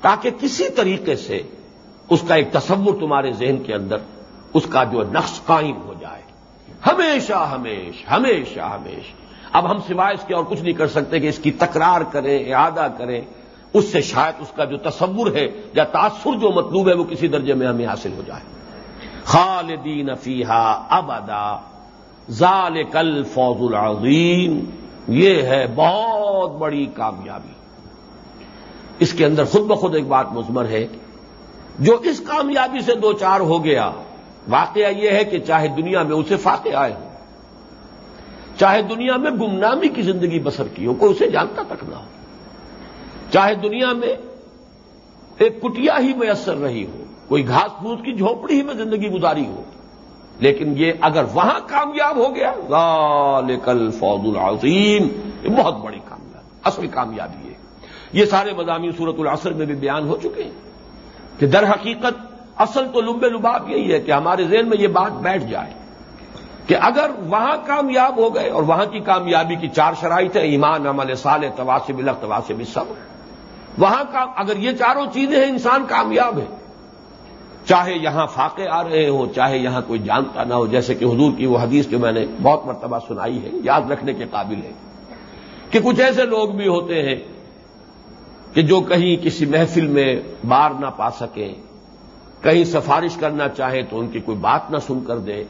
تاکہ کسی طریقے سے اس کا ایک تصور تمہارے ذہن کے اندر اس کا جو نقش قائم ہو جائے۔ ہمیشہ ہمیشہ ہمیشہ ہمیشہ۔ اب ہم سوائے اس کے اور کچھ نہیں کر سکتے کہ اس کی تکرار کریں، اعادہ کریں۔ اس سے شاید اس کا جو تصور ہے یا تاثر جو مطلوب ہے وہ کسی درجے میں ہمیں حاصل ہو جائے۔ خالدین فیحا ابدا۔ ظال کل فوز العظیم۔ یہ ہے بہت بڑی کامیابی۔ اس کے اندر خود بخود ایک بات مزمر ہے جو اس کامیابی سے دو چار ہو گیا، واقعہ یہ ہے کہ چاہے دنیا میں اسے فاتح آئے ہوں، چاہے دنیا میں گمنامی کی زندگی بسر کی ہو، کوئی اسے جانتا تک نہ ہو، چاہے دنیا میں ایک کٹیا ہی میسر رہی ہو، کوئی گھاس پھوس کی جھونپڑی ہی میں زندگی گزاری ہو، لیکن یہ اگر وہاں کامیاب ہو گیا کل فوج العظیم، یہ بہت بڑی کامیابی، اصل کامیابی ہے۔ یہ سارے مضامین صورت العصر میں بھی بیان ہو چکے ہیں کہ در حقیقت اصل تو لمبے لباب یہی ہے کہ ہمارے ذہن میں یہ بات بیٹھ جائے کہ اگر وہاں کامیاب ہو گئے اور وہاں کی کامیابی کی چار شرائط ہیں، ایمان، عمل سال تواسب الق تواسب سب وہاں کا اگر یہ چاروں چیزیں ہیں، انسان کامیاب ہے۔ چاہے یہاں فاقے آ رہے ہوں، چاہے یہاں کوئی جانتا نہ ہو، جیسے کہ حضور کی وہ حدیث جو میں نے بہت مرتبہ سنائی ہے، یاد رکھنے کے قابل ہے کہ کچھ ایسے لوگ بھی ہوتے ہیں کہ جو کہیں کسی محفل میں بار نہ پا سکیں کہیں سفارش کرنا چاہے تو ان کی کوئی بات نہ سن کر دے،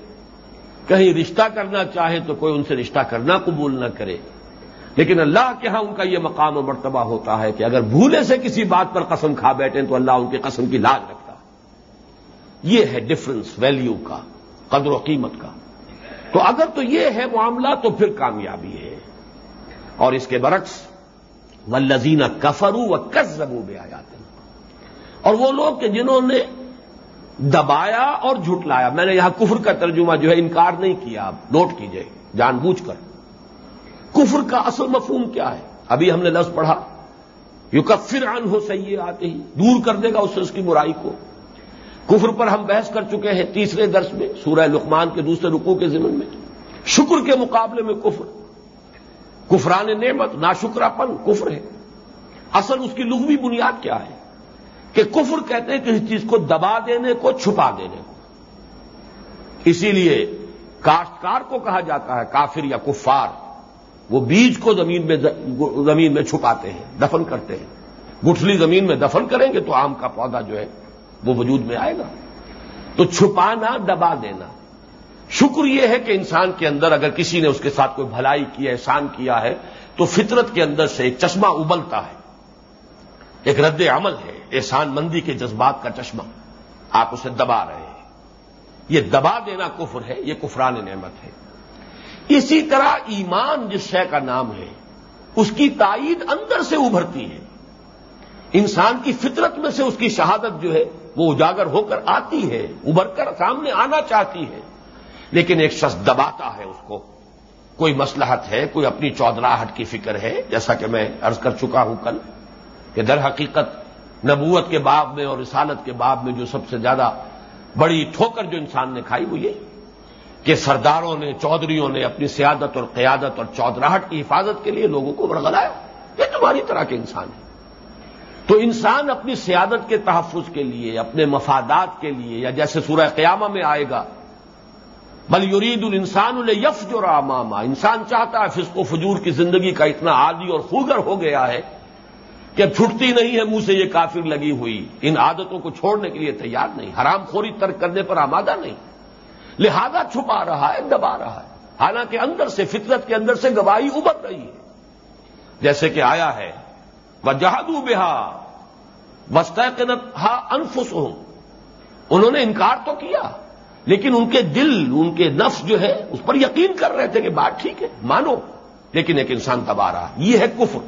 کہیں رشتہ کرنا چاہے تو کوئی ان سے رشتہ کرنا قبول نہ کرے۔ لیکن اللہ کے ہاں ان کا یہ مقام و مرتبہ ہوتا ہے کہ اگر بھولے سے کسی بات پر قسم کھا بیٹھیں تو اللہ ان کی قسم کی لاج رکھتا۔ ہے یہ ہے ڈفرنس ویلیو کا، قدر و قیمت کا۔ تو اگر تو یہ ہے معاملہ تو پھر کامیابی ہے۔ اور اس کے برعکس و لذینہ کفرو و کس زبو بے آ جاتے اور وہ لوگ کہ جنہوں نے دبایا اور جھٹلایا۔ میں نے یہاں کفر کا ترجمہ جو ہے انکار نہیں کیا، آپ نوٹ کیجیے، جان بوجھ کر۔ کفر کا اصل مفہوم کیا ہے؟ ابھی ہم نے لفظ پڑھا۔ یو کفر ان ہو صحیح آتے ہی دور کر دے گا اس سے اس کی برائی کو۔ کفر پر ہم بحث کر چکے ہیں تیسرے درس میں، سورہ لقمان کے دوسرے رکوع کے ضمن میں۔ شکر کے مقابلے میں کفر۔ کفران نعمت ناشکرا پن کفر ہے۔ اصل اس کی لغوی بنیاد کیا ہے؟ کہ کفر کہتے ہیں کسی چیز کو دبا دینے کو، چھپا دینے کو۔ اسی لیے کاشتکار کو کہا جاتا ہے، کافر یا کفار، وہ بیج کو زمین میں زمین میں چھپاتے ہیں، دفن کرتے ہیں۔ گٹھلی زمین میں دفن کریں گے تو آم کا پودا جو ہے، وہ وجود میں آئے گا۔ تو چھپانا، دبا دینا۔ شکر یہ ہے کہ انسان کے اندر اگر کسی نے اس کے ساتھ کوئی بھلائی کی احسان کیا ہے، تو فطرت کے اندر سے ایک چشمہ ابلتا ہے۔ ایک رد عمل ہے، احسان مندی کے جذبات کا چشمہ۔ آپ اسے دبا رہے ہیں۔ یہ دبا دینا کفر ہے، یہ کفران نعمت ہے۔ اسی طرح ایمان جس شے کا نام ہے، اس کی تائید اندر سے ابھرتی ہے۔ انسان کی فطرت میں سے اس کی شہادت جو ہے، وہ اجاگر ہو کر آتی ہے، ابھر کر سامنے آنا چاہتی ہے۔ لیکن ایک شخص دباتا ہے اس کو۔ کوئی مسلحت ہے، کوئی اپنی چودراہٹ کی فکر ہے، جیسا کہ میں ارض کر چکا ہوں کل، کہ در حقیقت نبوت کے باب میں اور رسالت کے باب میں جو سب سے زیادہ بڑی ٹھوکر جو انسان نے کھائی وہ یہ کہ سرداروں نے، چودھریوں نے اپنی سیادت اور قیادت اور چودراہٹ کی حفاظت کے لیے لوگوں کو بڑگلایا یہ تمہاری طرح کے انسان ہیں۔ تو انسان اپنی سیادت کے تحفظ کے لیے، اپنے مفادات کے لیے، یا جیسے سورہ قیامہ میں آئے گا بل یرید الانسان الف جو راماما انسان چاہتا ہے فسق و فجور کی زندگی کا اتنا عادی اور خوگر ہو گیا ہے کہ چھٹتی نہیں ہے، منہ سے یہ کافر لگی ہوئی۔ ان عادتوں کو چھوڑنے کے لیے تیار نہیں۔ حرام خوری ترک کرنے پر آمادہ نہیں۔ لہذا چھپا رہا ہے، دبا رہا ہے۔ حالانکہ اندر سے، فطرت کے اندر سے گواہی ابھر رہی ہے۔ جیسے کہ آیا ہے وہ جہادو بہا وسطنت ہا انفس انہوں نے انکار تو کیا۔ لیکن ان کے دل، ان کے نفس جو ہے، اس پر یقین کر رہے تھے کہ بات ٹھیک ہے، مانو۔ لیکن ایک انسان تباہ رہا۔ یہ ہے کفر۔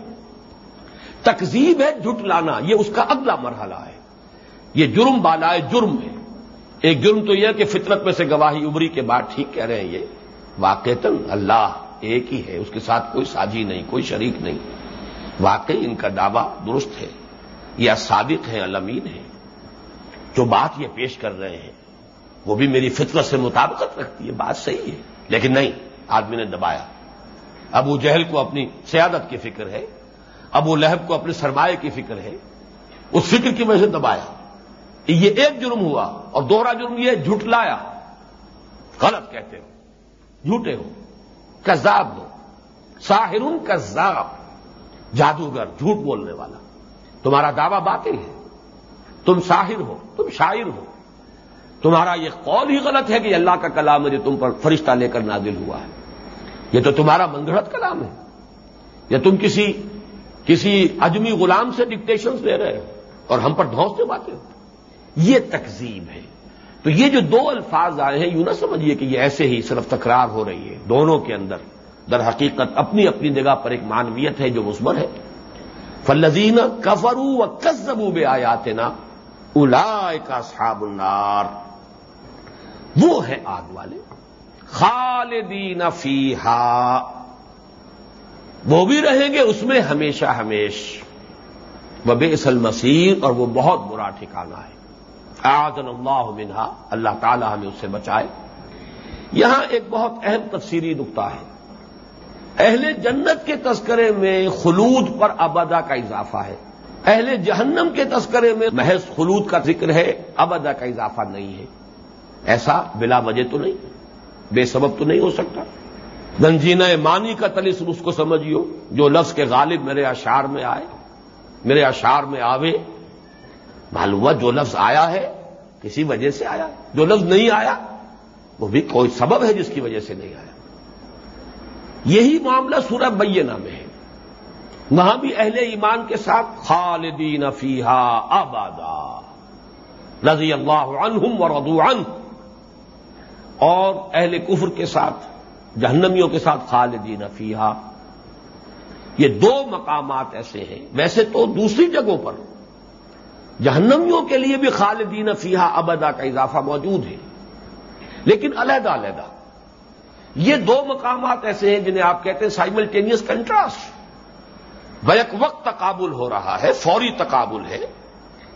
تکزیب ہے جھٹ لانا، یہ اس کا اگلا مرحلہ ہے۔ یہ جرم بالا ہے جرم ہے۔ ایک جرم تو یہ کہ فطرت میں سے گواہی ابری کے بعد ٹھیک کہہ رہے ہیں۔ یہ واقعتاً اللہ ایک ہی ہے، اس کے ساتھ کوئی ساجی نہیں، کوئی شریک نہیں۔ واقعی ان کا دعویٰ درست ہے۔ یا صادق ہے علمین ہے جو بات یہ پیش کر رہے ہیں وہ بھی میری فطرت سے مطابقت رکھتی ہے، بات صحیح ہے۔ لیکن نہیں، آدمی نے دبایا۔ ابو جہل کو اپنی سیادت کی فکر ہے، ابو لہب کو اپنے سرمایہ کی فکر ہے۔ اس فکر کی وجہ سے دبایا۔ یہ ایک جرم ہوا اور دوہرا جرم یہ جھٹلایا۔ غلط کہتے ہو، جھوٹے ہو، کذاب ہو۔ ساحر کذاب، جادوگر، جھوٹ بولنے والا۔ تمہارا دعویٰ باطل ہے۔ تم ساحر ہو، تم شاعر ہو۔ تمہارا یہ قول ہی غلط ہے کہ اللہ کا کلام ہے جو تم پر فرشتہ لے کر نازل ہوا ہے۔ یہ تو تمہارا منگڑت کلام ہے۔ یا تم کسی کسی اجمی غلام سے ڈکٹیشنز دے رہے ہو اور ہم پر دھوستے باتیں یہ تقزیب ہے۔ تو یہ جو دو الفاظ آئے ہیں، یوں نہ سمجھیے کہ یہ ایسے ہی صرف تکرار ہو رہی ہے۔ دونوں کے اندر در حقیقت اپنی اپنی جگہ پر ایک مانویت ہے جو مثبت ہے۔ فلزین کفرو و کزبو بے آیات نا الا کا النار۔ وہ ہے آگ والے۔ خالدین فیحا وہ بھی رہیں گے اس میں ہمیشہ ہمیش۔ وہ بے اصل مسیر اور وہ بہت برا ٹھکانا ہے۔ آزن اللہ منہا۔ اللہ تعالی ہمیں اس سے بچائے۔ یہاں ایک بہت اہم تفصیلی نقطہ ہے۔ اہل جنت کے تذکرے میں خلود پر ابدا کا اضافہ ہے۔ اہل جہنم کے تذکرے میں محض خلود کا ذکر ہے، ابدا کا اضافہ نہیں ہے۔ ایسا بلا وجہ تو نہیں، بے سبب تو نہیں ہو سکتا۔ گنجینہ مانی کا تلسم اس کو سمجھیو، جو لفظ کے غالب میرے اشار میں آئے، میرے اشار میں آوے۔ معلوم ہوا جو لفظ آیا ہے، کسی وجہ سے آیا۔ جو لفظ نہیں آیا، وہ بھی کوئی سبب ہے جس کی وجہ سے نہیں آیا۔ یہی معاملہ سورہ بینہ میں ہے۔ وہاں بھی اہل ایمان کے ساتھ خالدین فیحا آبادا رضی اللہ عنہم و عنہ۔ اور اہل کفر کے ساتھ، جہنمیوں کے ساتھ خالدین فیحا یہ دو مقامات ایسے ہیں۔ ویسے تو دوسری جگہوں پر جہنمیوں کے لیے بھی خالدین فیحا ابدا کا اضافہ موجود ہے۔ لیکن علیحدہ علیحدہ۔ یہ دو مقامات ایسے ہیں جنہیں آپ کہتے ہیں سائملٹینیس کنٹراسٹ بیک وقت تقابل ہو رہا ہے، فوری تقابل ہے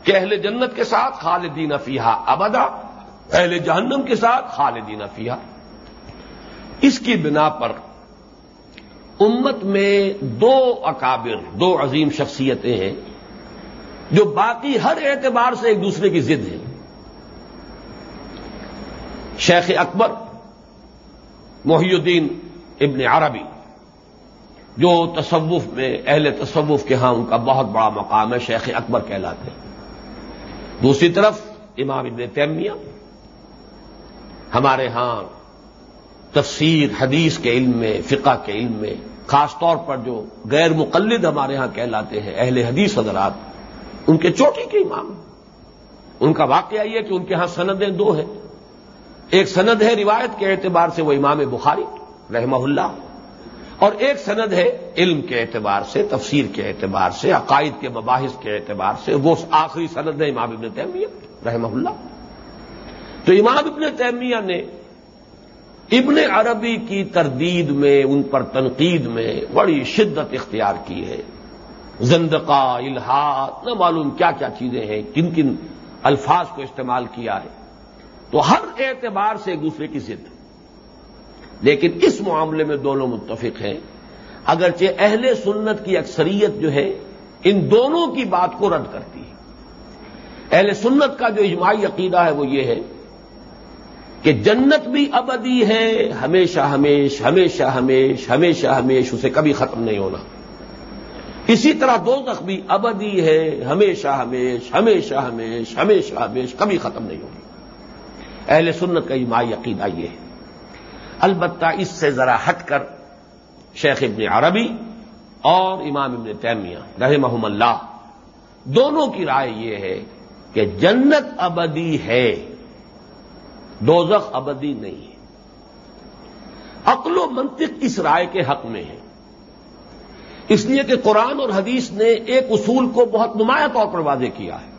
کہ اہل جنت کے ساتھ خالدین فیحا ابدا اہل جہنم کے ساتھ خالدین فیحا اس کی بنا پر امت میں دو اکابر، دو عظیم شخصیتیں ہیں، جو باقی ہر اعتبار سے ایک دوسرے کی ضد ہے شیخ اکبر محی الدین ابن عربی، جو تصوف میں، اہل تصوف کے ہاں ان کا بہت بڑا مقام ہے، شیخ اکبر کہلاتے ہیں۔ دوسری طرف امام ابن تیمیہ ہمارے ہاں تفسیر حدیث کے علم میں، فقہ کے علم میں، خاص طور پر جو غیر مقلد ہمارے ہاں کہلاتے ہیں اہل حدیث حضرات، ان کے چوٹی کے امام ان کا واقعہ یہ کہ ان کے ہاں سندیں دو ہیں۔ ایک سند ہے روایت کے اعتبار سے وہ امام بخاری رحمہ اللہ، اور ایک سند ہے علم کے اعتبار سے، تفسیر کے اعتبار سے، عقائد کے مباحث کے اعتبار سے، وہ آخری سند ہے امام ابن تیمیہ رحمہ اللہ۔ تو امام ابن تیمیہ نے ابن عربی کی تردید میں، ان پر تنقید میں بڑی شدت اختیار کی ہے۔ زندقہ الحاط نہ معلوم کیا کیا چیزیں ہیں، کن کن الفاظ کو استعمال کیا ہے۔ تو ہر اعتبار سے ایک دوسرے کی ضد۔ لیکن اس معاملے میں دونوں متفق ہیں۔ اگرچہ اہل سنت کی اکثریت جو ہے، ان دونوں کی بات کو رد کرتی ہے۔ اہل سنت کا جو اجماعی عقیدہ ہے وہ یہ ہے کہ جنت بھی ابدی ہے، ہمیشہ ہمیش ہمیشہ ہمیش ہمیشہ ہمیش، اسے کبھی ختم نہیں ہونا۔ اسی طرح دو بھی ابدی ہے، ہمیشہ ہمیش ہمیشہ ہمیش ہمیشہ ہمیش، کبھی ختم نہیں ہوگی۔ اہل سنت کا اجماعی عقیدہ یہ ہے۔ البتہ اس سے ذرا ہٹ کر شیخ ابن عربی اور امام ابن تیمیہ رحمہم اللہ، دونوں کی رائے یہ ہے کہ جنت ابدی ہے۔ دوزخ ابدی نہیں ہے۔ عقل و منطق اس رائے کے حق میں ہے۔ اس لیے کہ قرآن اور حدیث نے ایک اصول کو بہت نمایاں طور پر واضح کیا ہے۔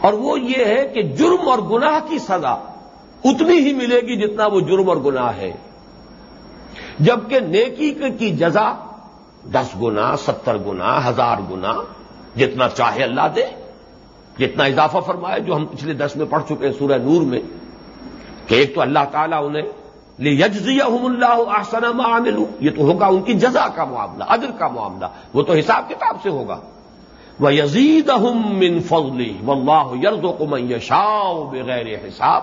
اور وہ یہ ہے کہ جرم اور گناہ کی سزا اتنی ہی ملے گی جتنا وہ جرم اور گناہ ہے۔ جبکہ نیکی کی جزا دس گنا، ستر گنا، ہزار گنا، جتنا چاہے اللہ دے، جتنا اضافہ فرمائے جو ہم پچھلے دس میں پڑھ چکے ہیں سورہ نور میں۔ کہ ایک تو اللہ تعالیٰ انہیں یجزیہ اللہ آسنا عامل یہ تو ہوگا ان کی جزا کا معاملہ ادر کا معاملہ، وہ تو حساب کتاب سے ہوگا۔ وہ یزید من فضلی و اللہ یرز و کمن یشاؤ بغیر حساب۔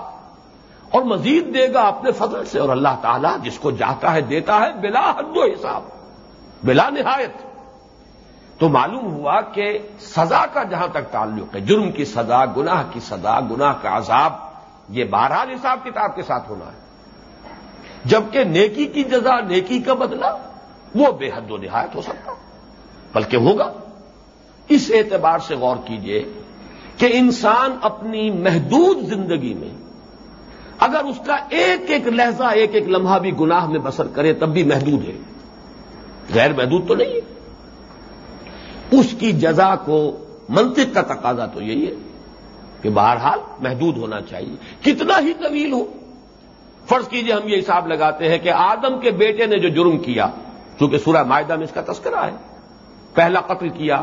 اور مزید دے گا اپنے فضل سے، اور اللہ تعالیٰ جس کو جاتا ہے دیتا ہے بلا حد و حساب، بلا نہایت۔ تو معلوم ہوا کہ سزا کا جہاں تک تعلق ہے، جرم کی سزا، گناہ کی سزا، گناہ کا عذاب یہ بہرحال حساب کتاب کے ساتھ ہونا ہے۔ جبکہ نیکی کی جزا، نیکی کا بدلہ وہ بے حد و نہایت ہو سکتا بلکہ ہوگا۔ اس اعتبار سے غور کیجیے کہ انسان اپنی محدود زندگی میں اگر اس کا ایک ایک لہجہ، ایک ایک لمحہ بھی گناہ میں بسر کرے، تب بھی محدود ہے۔ غیر محدود تو نہیں ہے۔ اس کی جزا کو منطق کا تقاضا تو یہی ہے۔ کہ بہرحال محدود ہونا چاہیے۔ کتنا ہی طویل ہو۔ فرض کیجیے ہم یہ حساب لگاتے ہیں کہ آدم کے بیٹے نے جو جرم کیا، چونکہ سورہ معاہدہ میں اس کا تذکرہ ہے، پہلا قتل کیا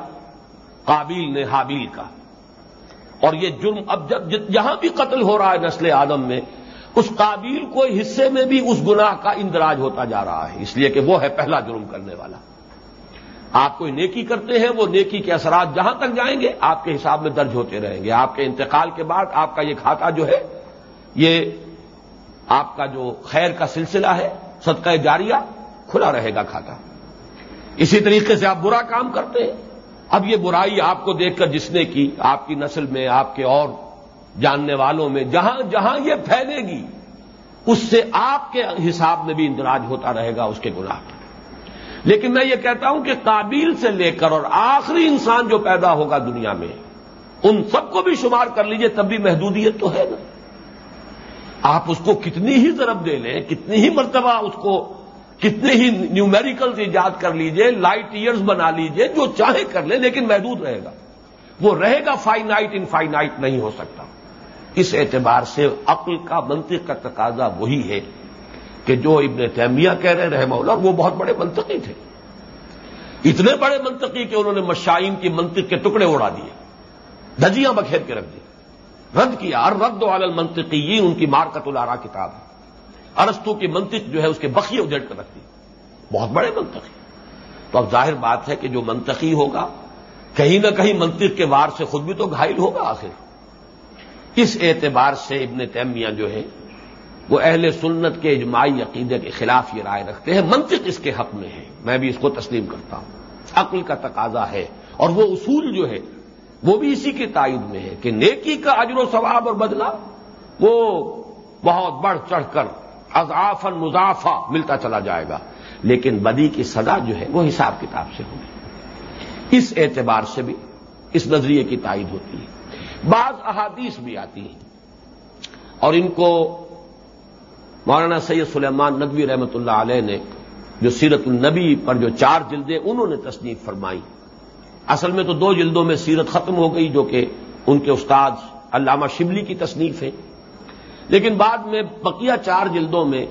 قابیل نے حابیل کا۔ اور یہ جرم اب جب جہاں بھی قتل ہو رہا ہے نسل آدم میں، اس قابیل کو حصے میں بھی اس گناہ کا اندراج ہوتا جا رہا ہے۔ اس لیے کہ وہ ہے پہلا جرم کرنے والا۔ آپ کوئی نیکی کرتے ہیں، وہ نیکی کے اثرات جہاں تک جائیں گے، آپ کے حساب میں درج ہوتے رہیں گے۔ آپ کے انتقال کے بعد آپ کا یہ کھاتا جو ہے، یہ آپ کا جو خیر کا سلسلہ ہے، صدقہ جاریہ، کھلا رہے گا کھاتا۔ اسی طریقے سے آپ برا کام کرتے ہیں۔ اب یہ برائی آپ کو دیکھ کر جس نے کی، آپ کی نسل میں، آپ کے اور جاننے والوں میں، جہاں جہاں یہ پھیلے گی، اس سے آپ کے حساب میں بھی اندراج ہوتا رہے گا، اس کے گناہ۔ لیکن میں یہ کہتا ہوں کہ قابل سے لے کر اور آخری انسان جو پیدا ہوگا دنیا میں، ان سب کو بھی شمار کر لیجیے، تب بھی محدودیت تو ہے نا۔ آپ اس کو کتنی ہی ضرب دے لیں، کتنی ہی مرتبہ اس کو کتنے ہی نیومیریکلز ایجاد کر لیجیے لائٹ ایئرز بنا لیجیے، جو چاہے کر لیں، لیکن محدود رہے گا۔ وہ رہے گا فائنائٹ ان فائنائٹ نہیں ہو سکتا۔ اس اعتبار سے عقل کا منطق کا تقاضا وہی ہے کہ جو ابن تیمیہ کہہ رہے رحمہ اللہ، وہ بہت بڑے منطقی تھے۔ اتنے بڑے منطقی کہ انہوں نے مشائن کی منطق کے ٹکڑے اڑا دیے، دھجیاں بکھیر کے رکھ دی رد کیا اور رد وال منطقی ان کی مارکت الارا کتاب ہے۔ ارستوں کی منطق جو ہے، اس کے بخیے اجڑ کر رکھ دی۔ بہت بڑے منطقی۔ تو اب ظاہر بات ہے کہ جو منطقی ہوگا، کہیں نہ کہیں منطق کے وار سے خود بھی تو گھائل ہوگا آخر۔ اس اعتبار سے ابن تیمیہ جو ہے وہ اہل سنت کے اجماعی عقیدے کے خلاف یہ رائے رکھتے ہیں، منطق اس کے حق میں ہے۔ میں بھی اس کو تسلیم کرتا ہوں۔ عقل کا تقاضا ہے اور وہ اصول جو ہے، وہ بھی اسی کے تائید میں ہے کہ نیکی کا اجر و ثواب اور بدلہ وہ بہت بڑھ چڑھ کر اضافن مضافہ ملتا چلا جائے گا۔ لیکن بدی کی سزا جو ہے، وہ حساب کتاب سے ہوگی۔ اس اعتبار سے بھی اس نظریے کی تائید ہوتی ہے۔ بعض احادیث بھی آتی ہیں اور ان کو مولانا سید سلیمان ندوی رحمۃ اللہ علیہ نے جو سیرت النبی پر جو چار جلدیں انہوں نے تصنیف فرمائی۔ اصل میں تو دو جلدوں میں سیرت ختم ہو گئی جو کہ ان کے استاد علامہ شبلی کی تصنیف ہے لیکن بعد میں بقیہ چار جلدوں میں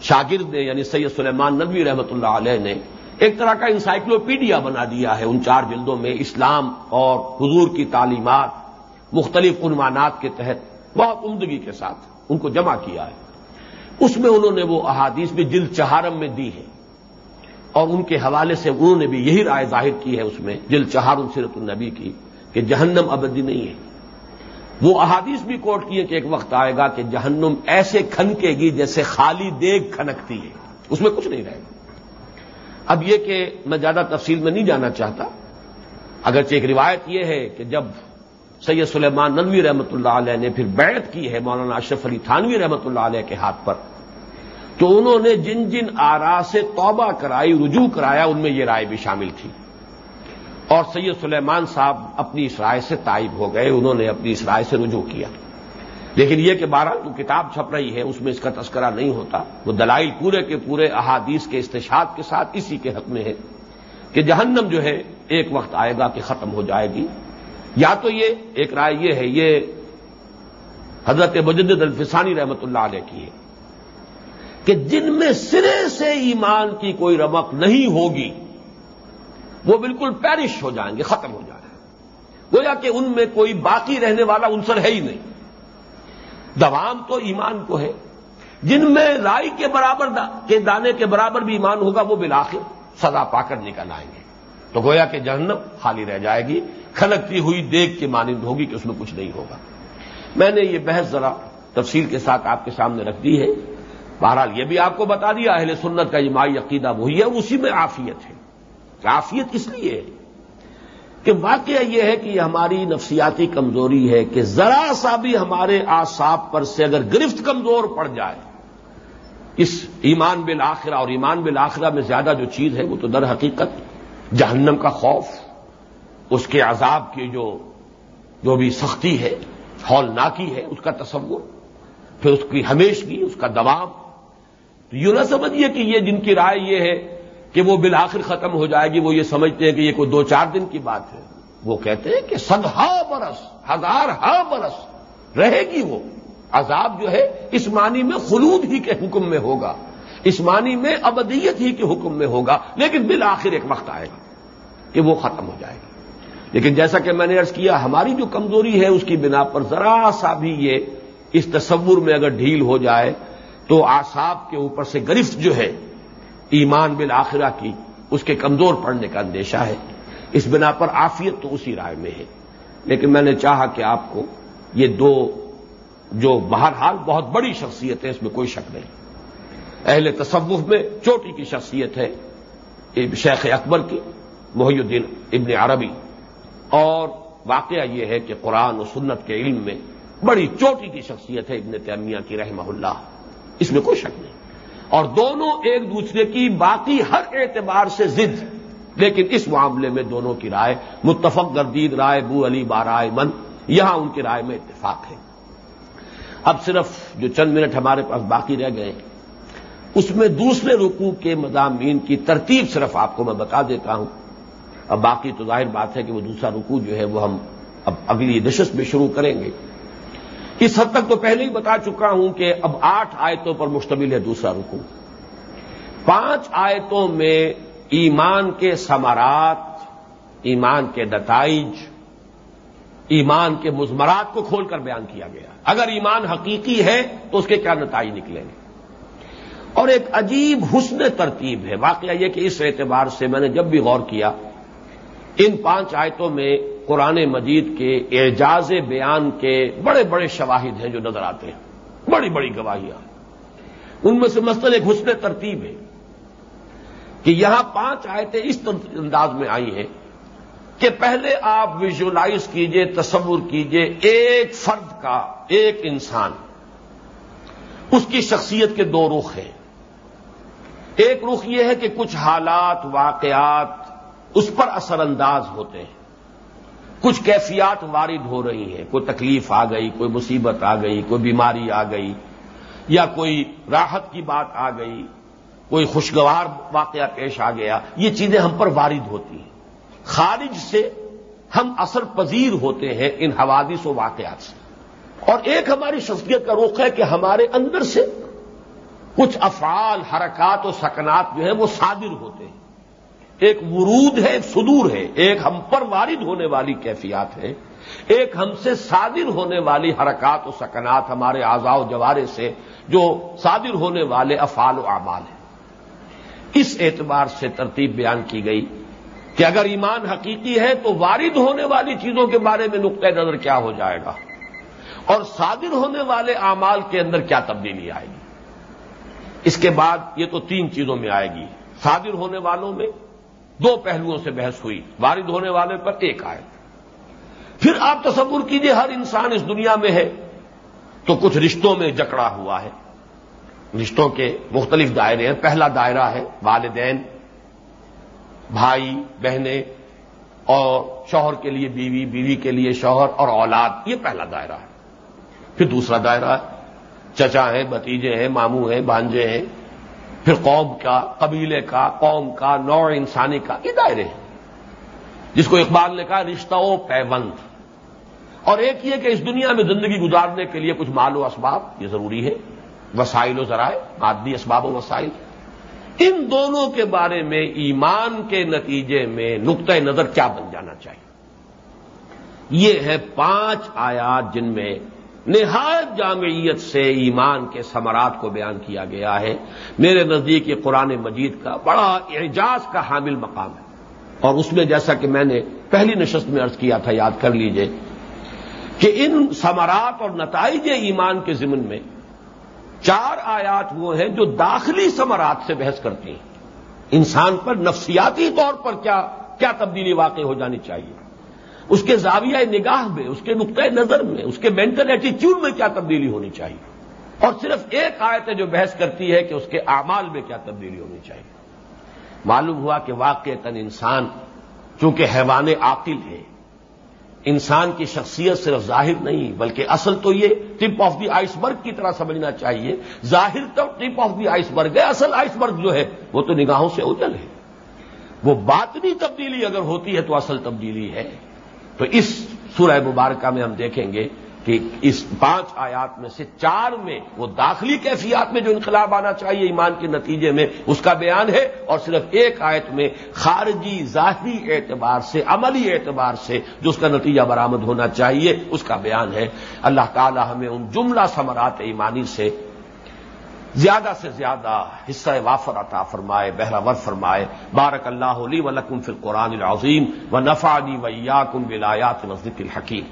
شاگرد نے یعنی سید سلیمان نبی رحمۃ اللہ علیہ نے ایک طرح کا انسائکلوپیڈیا بنا دیا ہے ان چار جلدوں میں اسلام اور حضور کی تعلیمات مختلف عنوانات کے تحت بہت عمدگی کے ساتھ ان کو جمع کیا ہے۔ اس میں انہوں نے وہ احادیث بھی جلد چہارم میں دی ہے اور ان کے حوالے سے انہوں نے بھی یہی رائے ظاہر کی ہے اس میں، جلد چہارم سیرت النبی کی، کہ جہنم ابدی نہیں ہے۔ وہ احادیث بھی کوٹ کیے کہ ایک وقت آئے گا کہ جہنم ایسے کھنکے گی جیسے خالی دیگ کھنکتی ہے۔ اس میں کچھ نہیں رہے۔ گا اب یہ کہ میں زیادہ تفصیل میں نہیں جانا چاہتا، اگرچہ ایک روایت یہ ہے کہ جب سید سلیمان ننوی رحمۃ اللہ علیہ نے پھر بیعت کی ہے مولانا اشرف علی تھانوی رحمۃ اللہ علیہ کے ہاتھ پر۔ تو انہوں نے جن جن آرا سے توبہ کرائی، رجوع کرایا، ان میں یہ رائے بھی شامل تھی۔ اور سید سلیمان صاحب اپنی اس رائے سے تائب ہو گئے، انہوں نے اپنی اس رائے سے رجوع کیا۔ لیکن یہ کہ بارہ جو کتاب چھپ رہی ہے، اس میں اس کا تذکرہ نہیں ہوتا، وہ دلائل پورے کے پورے احادیث کے استشاد کے ساتھ اسی کے حق میں ہے کہ جہنم جو ہے ایک وقت آئے گا کہ ختم ہو جائے گی۔ یا تو یہ ایک رائے یہ ہے، یہ حضرت مجدد الفسانی رحمت اللہ علیہ کی ہے کہ جن میں سرے سے ایمان کی کوئی رمق نہیں ہوگی، وہ بالکل پیرش ہو جائیں گے، ختم ہو جائیں گے۔ گویا کہ ان میں کوئی باقی رہنے والا عنصر ہے ہی نہیں۔ دوام تو ایمان کو ہے۔ جن میں رائی کے برابر دا کے دانے کے برابر بھی ایمان ہوگا، وہ بلاخر سزا پا کر نکل آئیں گے۔ تو گویا کہ جہنم خالی رہ جائے گی، کھلکتی ہوئی دیکھ کے مانند ہوگی کہ اس میں کچھ نہیں ہوگا۔ میں نے یہ بحث ذرا تفصیل کے ساتھ آپ کے سامنے رکھ دی ہے۔ بہرحال یہ بھی آپ کو بتا دیا، اہل سنت کا یہ عقیدہ وہی ہے، اسی میں عافیت ہے۔ عافیت اس لیے؟ ہے کہ واقعہ یہ ہے کہ یہ ہماری نفسیاتی کمزوری ہے کہ ذرا سا بھی ہمارے آساب پر سے اگر گرفت کمزور پڑ جائے، اس ایمان بالآخرہ اور ایمان بالآخرہ میں زیادہ جو چیز ہے وہ تو در حقیقت جہنم کا خوف، اس کے عذاب کی جو جو بھی سختی ہے، ہولناکی ہے، اس کا تصور، پھر اس کی ہمیشگی، اس کا دباؤ۔ تو یوں نہ سمجھیے کہ یہ جن کی رائے یہ ہے کہ وہ بالآخر ختم ہو جائے گی، وہ یہ سمجھتے ہیں کہ یہ کوئی دو چار دن کی بات ہے۔ وہ کہتے ہیں کہ سدہا برس، ہزار ہا برس رہے گی وہ۔ عذاب جو ہے اس معنی میں خلود ہی کے حکم میں ہوگا۔ اس معنی میں ابدیت ہی کے حکم میں ہوگا، لیکن بالآخر ایک وقت آئے گا کہ وہ ختم ہو جائے گی۔ لیکن جیسا کہ میں نے ارض کیا، ہماری جو کمزوری ہے اس کی بنا پر ذرا سا بھی یہ اس تصور میں اگر ڈھیل ہو جائے تو آساب کے اوپر سے گرفت جو ہے، ایمان بالآخرہ کی اس کے کمزور پڑنے کا اندیشہ ہے۔ اس بنا پر آفیت تو اسی رائے میں ہے۔ لیکن میں نے چاہا کہ آپ کو یہ دو جو بہرحال بہت بڑی شخصیت ہے اس میں کوئی شک نہیں۔ اہل تصوف میں چوٹی کی شخصیت ہے۔ شیخ اکبر کی محی الدین ابن عربی۔ اور واقعہ یہ ہے کہ قرآن و سنت کے علم میں بڑی چوٹی کی شخصیت ہے ابن تیمیہ کی رحمہ اللہ۔ اس میں کوئی شک نہیں۔ اور دونوں ایک دوسرے کی باقی ہر اعتبار سے ضد۔ لیکن اس معاملے میں دونوں کی رائے متفق گردید رائے بو علی بارائے من، یہاں ان کی رائے میں اتفاق ہے۔ اب صرف جو چند منٹ ہمارے پاس باقی رہ گئے اس میں دوسرے رکوع کے مضامین کی ترتیب صرف آپ کو میں بتا دیتا ہوں۔ اب باقی تو ظاہر بات ہے کہ وہ دوسرا رکوع جو ہے وہ ہم اب اگلی نشست میں شروع کریں گے۔ اس حد تک تو پہلے ہی بتا چکا ہوں کہ اب آٹھ آیتوں پر مشتمل ہے دوسرا رکوع۔ پانچ آیتوں میں ایمان کے ثمرات، ایمان کے نتائج، ایمان کے مزمرات کو کھول کر بیان کیا گیا۔ اگر ایمان حقیقی ہے تو اس کے کیا نتائج نکلیں گے؟ اور ایک عجیب حسن ترتیب ہے۔ واقعہ یہ کہ اس اعتبار سے میں نے جب بھی غور کیا، ان پانچ آیتوں میں قرآن مجید کے اعجاز بیان کے بڑے بڑے شواہد ہیں جو نظر آتے ہیں۔ بڑی بڑی گواہیاں ان میں سے مثلاً ایک حسن ترتیب ہے کہ یہاں پانچ آیتیں اس انداز میں آئی ہیں کہ پہلے آپ ویژلائز کیجیے، تصور کیجیے، ایک فرد کا، ایک انسان، اس کی شخصیت کے دو رخ ہیں۔ ایک رخ یہ ہے کہ کچھ حالات، واقعات اس پر اثر انداز ہوتے ہیں۔ کچھ کیفیات وارد ہو رہی ہیں۔ کوئی تکلیف آ گئی، کوئی مصیبت آ گئی، کوئی بیماری آ گئی، یا کوئی راحت کی بات آ گئی، کوئی خوشگوار واقعہ پیش آ گیا۔ یہ چیزیں ہم پر وارد ہوتی ہیں۔ خارج سے ہم اثر پذیر ہوتے ہیں ان حوادث و واقعات سے۔ اور ایک ہماری شخصیت کا رخ ہے کہ ہمارے اندر سے کچھ افعال، حرکات و سکنات جو ہیں وہ صادر ہوتے ہیں۔ ایک ورود ہے، ایک صدور ہے، ایک ہم پر وارد ہونے والی کیفیات ہے ایک ہم سے صادر ہونے والی حرکات و سکنات ہمارے آزا و جوارے سے جو صادر ہونے والے افعال و اعمال ہیں۔ اس اعتبار سے ترتیب بیان کی گئی کہ اگر ایمان حقیقی ہے تو وارد ہونے والی چیزوں کے بارے میں نقطۂ نظر کیا ہو جائے گا اور صادر ہونے والے اعمال کے اندر کیا تبدیلی آئے گی؟ اس کے بعد یہ تو تین چیزوں میں آئے گی۔ صادر ہونے والوں میں دو پہلوؤں سے بحث ہوئی، وارد ہونے والے پر ایک آئے پھر آپ تصور کیجیے ہر انسان اس دنیا میں ہے تو کچھ رشتوں میں جکڑا ہوا ہے۔ رشتوں کے مختلف دائرے ہیں۔ پہلا دائرہ ہے والدین، بھائی، بہنیں اور شوہر کے لیے بیوی بیوی کے لیے شوہر اور اولاد، یہ پہلا دائرہ ہے۔ پھر دوسرا دائرہ ہے چچا ہیں بتیجے ہیں، ماموں ہیں بانجے ہیں۔ پھر قوم کا، قبیلے کا، قوم کا، نوع انسانی کا، یہ دائرے ہیں۔ جس کو اقبال نے کہا، رشتہ و پیوند۔ اور ایک یہ کہ اس دنیا میں زندگی گزارنے کے لیے کچھ مال و اسباب، یہ ضروری ہے۔ وسائل و ذرائع، مادی اسباب و وسائل۔ ان دونوں کے بارے میں ایمان کے نتیجے میں نقطۂ نظر کیا بن جانا چاہیے۔ یہ ہے پانچ آیات جن میں نہایت جامعیت سے ایمان کے ثمرات کو بیان کیا گیا ہے۔ میرے نزدیک یہ قرآن مجید کا بڑا اعجاز کا حامل مقام ہے۔ اور اس میں جیسا کہ میں نے پہلی نشست میں ارض کیا تھا، یاد کر لیجیے کہ ان ثمرات اور نتائج ایمان کے ضمن میں چار آیات وہ ہیں جو داخلی ثمرات سے بحث کرتی ہیں۔ انسان پر نفسیاتی طور پر کیا کیا تبدیلی واقع ہو جانی چاہیے؟ اس کے زاویہ نگاہ میں، اس کے نقطۂ نظر میں، اس کے مینٹل ایٹیچیوڈ میں کیا تبدیلی ہونی چاہیے؟ اور صرف ایک آیت ہے جو بحث کرتی ہے کہ اس کے اعمال میں کیا تبدیلی ہونی چاہیے۔ معلوم ہوا کہ واقع تن انسان چونکہ حیوان عاقل ہے، انسان کی شخصیت صرف ظاہر نہیں، بلکہ اصل تو یہ ٹپ آف دی آئس برگ کی طرح سمجھنا چاہیے۔ ظاہر تو ٹپ آف دی آئس برگ ہے، اصل آئس برگ جو ہے، وہ تو نگاہوں سے اجل ہے۔ وہ باطنی تبدیلی اگر ہوتی ہے تو اصل تبدیلی ہے۔ تو اس سورہ مبارکہ میں ہم دیکھیں گے کہ اس پانچ آیات میں سے چار میں وہ داخلی کیفیات میں جو انقلاب آنا چاہیے ایمان کے نتیجے میں، اس کا بیان ہے اور صرف ایک آیت میں خارجی ظاہری اعتبار سے، عملی اعتبار سے جو اس کا نتیجہ برآمد ہونا چاہیے، اس کا بیان ہے۔ اللہ تعالی ہمیں ان جملہ ثمرات ایمانی سے زیادہ سے زیادہ حصہ وافر عطا فرمائے بہراور فرمائے، بارک اللہ علی و فی القرآن العظیم و نفا علی ویا کم ولایات مسجد الحکیم۔